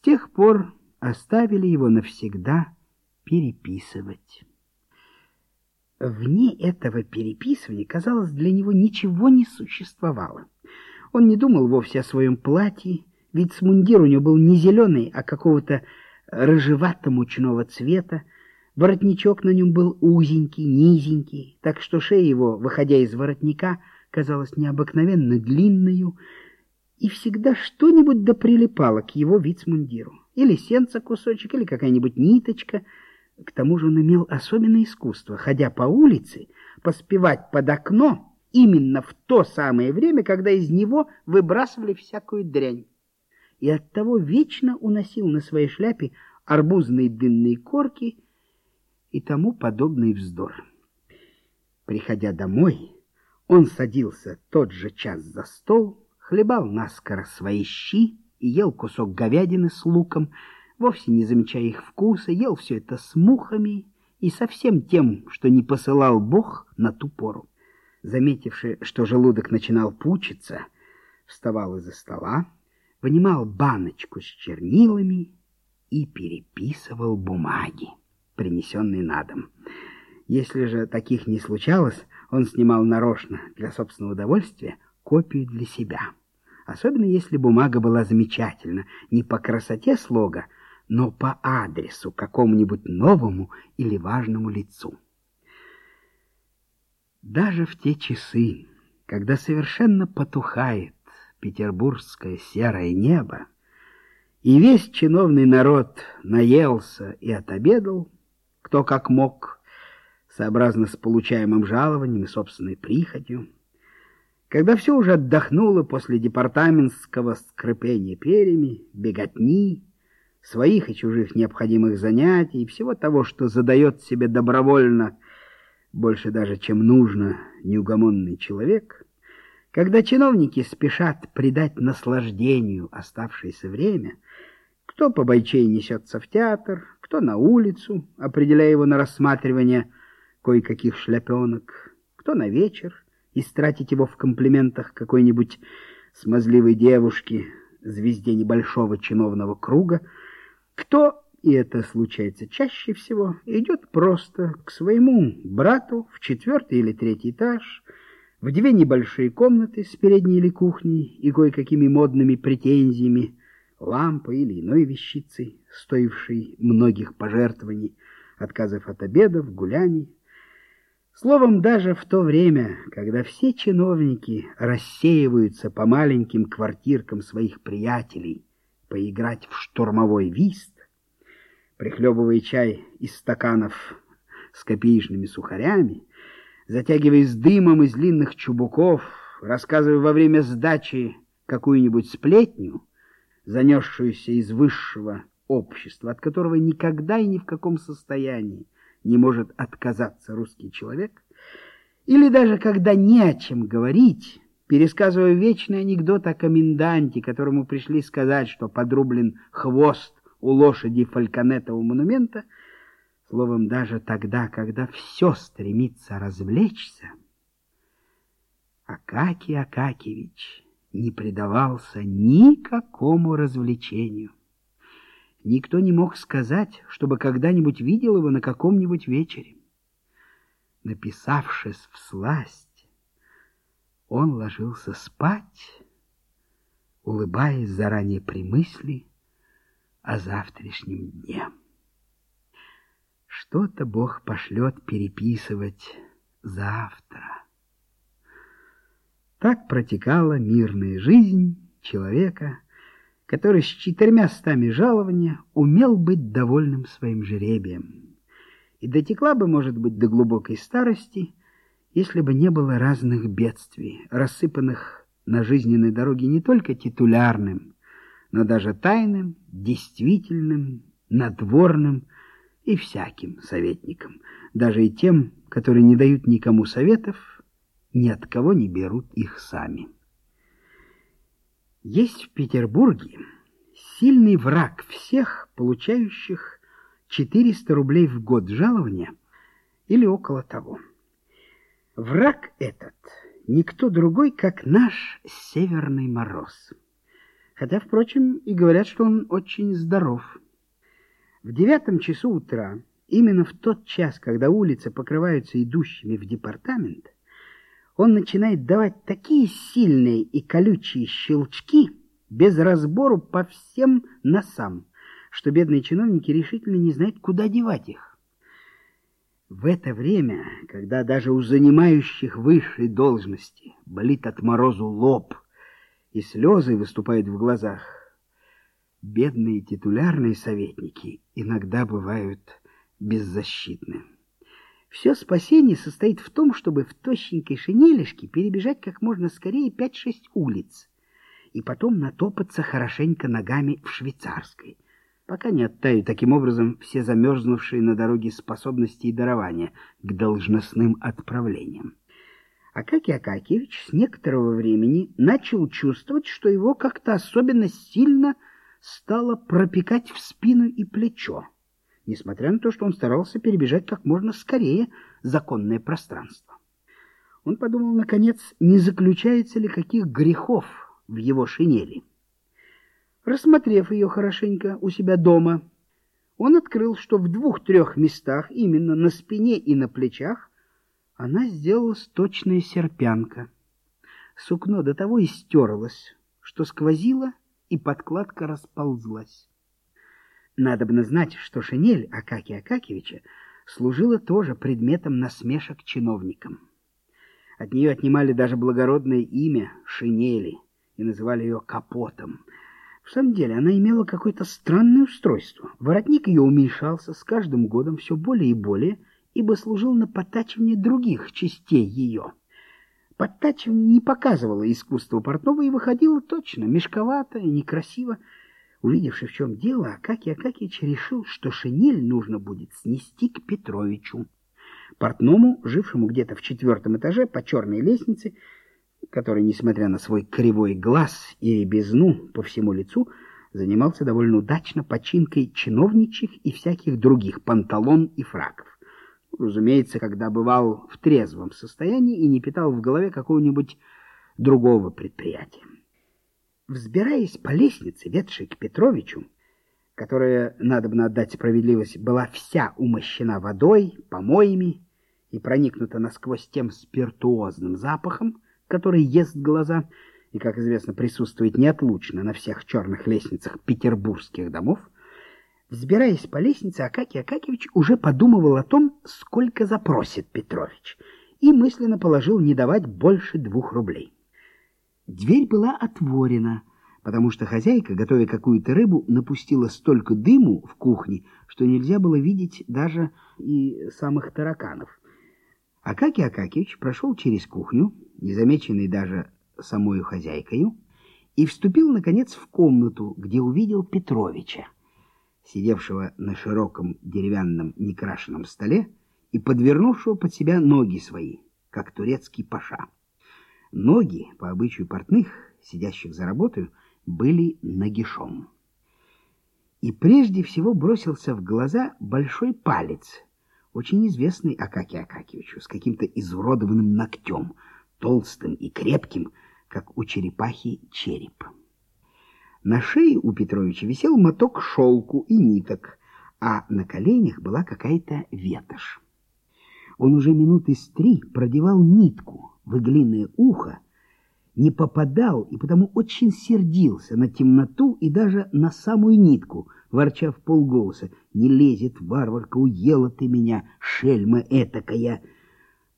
С тех пор оставили его навсегда переписывать. Вне этого переписывания, казалось, для него ничего не существовало. Он не думал вовсе о своем платье, ведь смундир у него был не зеленый, а какого-то рыжевато-мучного цвета, воротничок на нем был узенький, низенький, так что шея его, выходя из воротника, казалась необыкновенно длинною, и всегда что-нибудь да к его вицмундиру. Или сенца кусочек, или какая-нибудь ниточка. К тому же он имел особенное искусство, ходя по улице, поспевать под окно именно в то самое время, когда из него выбрасывали всякую дрянь. И оттого вечно уносил на своей шляпе арбузные дынные корки и тому подобный вздор. Приходя домой, он садился тот же час за стол, хлебал наскоро свои щи и ел кусок говядины с луком, вовсе не замечая их вкуса, ел все это с мухами и со всем тем, что не посылал Бог на ту пору. Заметивши, что желудок начинал пучиться, вставал из-за стола, вынимал баночку с чернилами и переписывал бумаги, принесенные на дом. Если же таких не случалось, он снимал нарочно для собственного удовольствия копию для себя. Особенно если бумага была замечательна, не по красоте слога, но по адресу какому-нибудь новому или важному лицу. Даже в те часы, когда совершенно потухает петербургское серое небо, и весь чиновный народ наелся и отобедал, кто как мог, сообразно с получаемым жалованием и собственной прихотью. Когда все уже отдохнуло после департаментского скрипения перьями, беготни, своих и чужих необходимых занятий, всего того, что задает себе добровольно, больше даже, чем нужно, неугомонный человек, когда чиновники спешат придать наслаждению оставшееся время, кто по бойчей несется в театр, кто на улицу, определяя его на рассматривание кое-каких шляпенок, кто на вечер, истратить его в комплиментах какой-нибудь смазливой девушки, звезде небольшого чиновного круга, кто, и это случается чаще всего, идет просто к своему брату в четвертый или третий этаж, в две небольшие комнаты с передней или кухней и кое-какими модными претензиями, лампой или иной вещицей, стоившей многих пожертвований, отказов от обедов, гуляний, Словом, даже в то время, когда все чиновники рассеиваются по маленьким квартиркам своих приятелей поиграть в штурмовой вист, прихлебывая чай из стаканов с копеечными сухарями, затягиваясь дымом из длинных чубуков, рассказывая во время сдачи какую-нибудь сплетню, занесшуюся из высшего общества, от которого никогда и ни в каком состоянии не может отказаться русский человек, или даже когда не о чем говорить, пересказывая вечный анекдот о коменданте, которому пришли сказать, что подрублен хвост у лошади фальконетового монумента, словом, даже тогда, когда все стремится развлечься, Акакий Акакевич не предавался никакому развлечению. Никто не мог сказать, чтобы когда-нибудь видел его на каком-нибудь вечере. Написавшись в сласть, он ложился спать, улыбаясь заранее при мысли о завтрашнем дне. Что-то Бог пошлет переписывать завтра. Так протекала мирная жизнь человека, который с четырьмя стами жалования умел быть довольным своим жребием. И дотекла бы, может быть, до глубокой старости, если бы не было разных бедствий, рассыпанных на жизненной дороге не только титулярным, но даже тайным, действительным, надворным и всяким советникам, даже и тем, которые не дают никому советов, ни от кого не берут их сами. Есть в Петербурге сильный враг всех, получающих 400 рублей в год жалования или около того. Враг этот никто другой, как наш Северный Мороз. Хотя, впрочем, и говорят, что он очень здоров. В девятом часу утра, именно в тот час, когда улицы покрываются идущими в департамент, он начинает давать такие сильные и колючие щелчки без разбору по всем носам, что бедные чиновники решительно не знают, куда девать их. В это время, когда даже у занимающих высшей должности болит от морозу лоб и слезы выступают в глазах, бедные титулярные советники иногда бывают беззащитны. Все спасение состоит в том, чтобы в тощенькой шинелишке перебежать как можно скорее пять-шесть улиц и потом натопаться хорошенько ногами в швейцарской, пока не оттают таким образом все замерзнувшие на дороге способности и дарования к должностным отправлениям. Акакий Акакиевич с некоторого времени начал чувствовать, что его как-то особенно сильно стало пропекать в спину и плечо несмотря на то, что он старался перебежать как можно скорее законное пространство. Он подумал, наконец, не заключается ли каких грехов в его шинели. Рассмотрев ее хорошенько у себя дома, он открыл, что в двух-трех местах, именно на спине и на плечах, она сделалась точная серпянка. Сукно до того истерлось, что сквозило, и подкладка расползлась. Надобно знать, что шинель Акакия Акакевича служила тоже предметом насмешек чиновникам. От нее отнимали даже благородное имя шинели и называли ее капотом. В самом деле она имела какое-то странное устройство. Воротник ее уменьшался с каждым годом все более и более, ибо служил на подтачивание других частей ее. Подтачивание не показывало искусство портного и выходило точно, мешковато и некрасиво, Увидевши, в чем дело, Акакий Акакич решил, что шинель нужно будет снести к Петровичу. Портному, жившему где-то в четвертом этаже по черной лестнице, который, несмотря на свой кривой глаз и ребезну по всему лицу, занимался довольно удачно починкой чиновничьих и всяких других панталон и фраков. Разумеется, когда бывал в трезвом состоянии и не питал в голове какого-нибудь другого предприятия. Взбираясь по лестнице, ведшей к Петровичу, которая, надо бы отдать справедливость, была вся умощена водой, помоями и проникнута насквозь тем спиртуозным запахом, который ест глаза и, как известно, присутствует неотлучно на всех черных лестницах петербургских домов, взбираясь по лестнице, Акакий Акакевич уже подумывал о том, сколько запросит Петрович, и мысленно положил не давать больше двух рублей. Дверь была отворена, потому что хозяйка, готовя какую-то рыбу, напустила столько дыму в кухне, что нельзя было видеть даже и самых тараканов. Акакий Акакевич прошел через кухню, незамеченный даже самою хозяйкою, и вступил, наконец, в комнату, где увидел Петровича, сидевшего на широком деревянном некрашенном столе и подвернувшего под себя ноги свои, как турецкий паша. Ноги, по обычаю портных, сидящих за работой, были нагишом. И прежде всего бросился в глаза большой палец, очень известный Акаке Акакевичу, с каким-то изуродованным ногтем, толстым и крепким, как у черепахи череп. На шее у Петровича висел моток шелку и ниток, а на коленях была какая-то ветошь. Он уже минуты с три продевал нитку, в иглиное ухо, не попадал и потому очень сердился на темноту и даже на самую нитку, ворча в полголоса. «Не лезет, варварка, уела ты меня, шельма этакая!»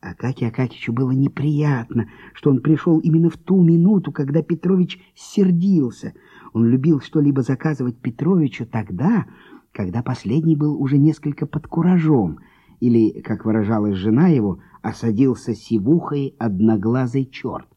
Акаке Акакичу было неприятно, что он пришел именно в ту минуту, когда Петрович сердился. Он любил что-либо заказывать Петровичу тогда, когда последний был уже несколько под куражом или, как выражалась жена его, осадился сивухой одноглазый черт.